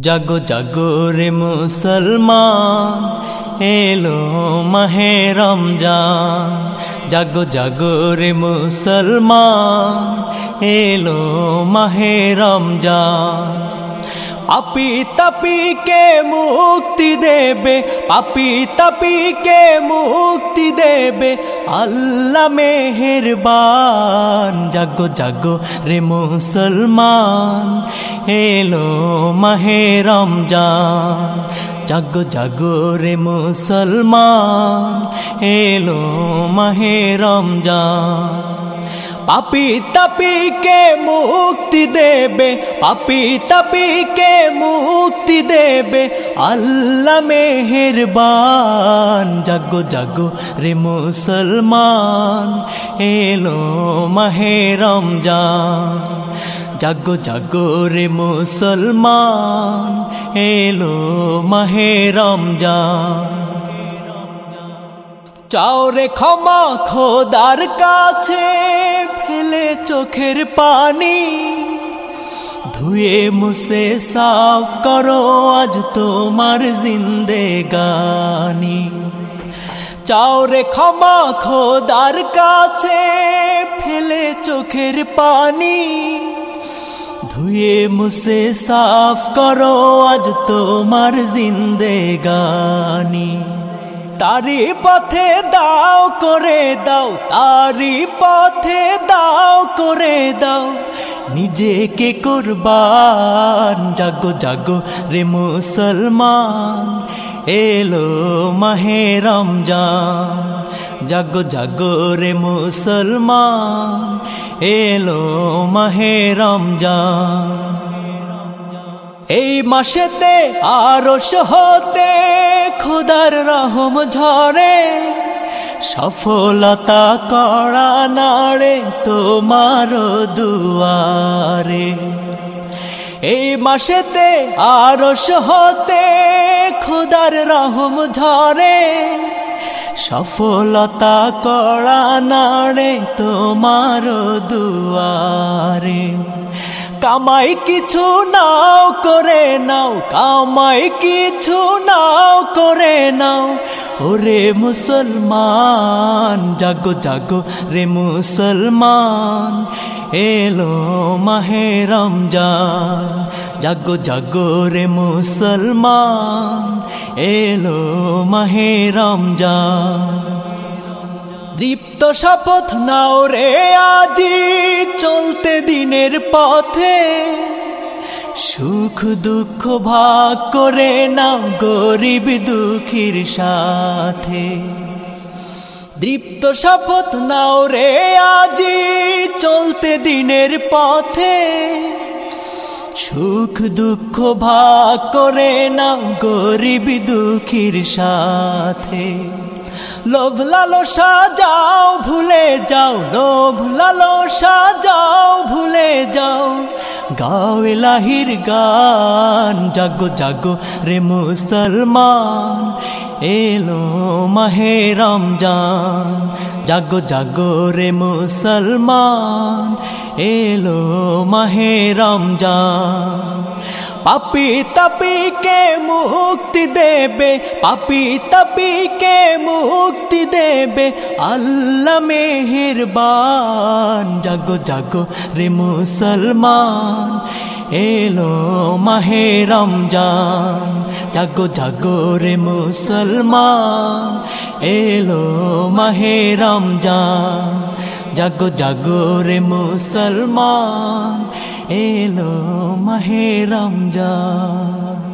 জাগো জাগো রে মুসলমান এলো মাহে রমজান। জাগো জাগো রে মুসলমান এলো মাহে রমজান। পাপি তাপিকে মুক্তি দেবে, পাপি তাপিকে মুক্তি দেবে। আল্লাহ মেহেরবান, জাগো জাগো রে মুসলমান, এলো মাহে রমজান। জাগো জাগো রে মুসলমান, এলো মাহে রমজান। পাপি তাপিকে মুক্তি দেবে, পাপি তাপিকে মুক্তি দেবে। আল্লাহ মেহেরবান, জাগো জাগো রে মুসলমান, এলো মাহে রমজান। জাগো জাগো রে মুসলমান, এলো মাহে রমজান চাওরে ক্ষমা খোদার কাছে, ফেলে চোখের পানি। ধুয়ে মুছে সাফ করো আজ তোমার জিন্দে গানি চাওরে ক্ষমা খোদার কাছে, ফেলে চোখের পানি। ধুয়ে মুছে সাফ করো আজ তোমার জিন্দে গানি তারি পথে দাও, করে দাও। তারি পথে দাও, করে দাও। নিজেকে কোরবান। জাগো জাগো রে মুসলমান। এলো মাহে রমজান। জাগো জাগো রে মুসলমান। এলো মাহে রমজান। এই মাসেতে আরও হতে খুদার রহম ঝরে, সফলতা করা নাড়ে তোমার দুয়ারে। এই মাসেতে আরও হতে খুদার রহম ঝরে, সফলতা করা নাড়ে তোমার দুয়ারে। কামাই কিছু নাও, করে নাও। কামাই কিছু নাও, করে নাও। ওরে মুসলমান, জাগো জাগো রে মুসলমান। এলো মাহে রমজান, জাগো জাগো রে মুসলমান। এলো মাহে রমজান। দীপ্ত শপথ নাও রে আজি, চলতে দিনের পথে। সুখ দুঃখ ভাগ করে নাও গরিব দুঃখীর সাথে। দীপ্ত শপথ নাও রে আজি, চলতে দিনের পথে। সুখ দুঃখ ভাগ করে নাও গরিব দুঃখীর সাথে। লোভ লালসা যাও, ভুলে যাও, লোভ লালসা যাও, ভুলে যাও। গাও এলাহির গান, জাগো জাগো রে মুসলমান। এলো মাহে রমজান, জাগো জাগো রে মুসলমান। এলো মাহে রমজান। পাপি তাপিকে মুক্তি দেবে, পাপি তাপিকে মুক্তি দেবে আল্লাহ মেহেরবান। জাগো জাগো রে মুসলমান, এলো মাহে রমজান। জাগো জাগো রে মুসলমান, এলো মাহে রমজান। জাগো জাগো রে মুসলমান, এলো মাহে রমজান।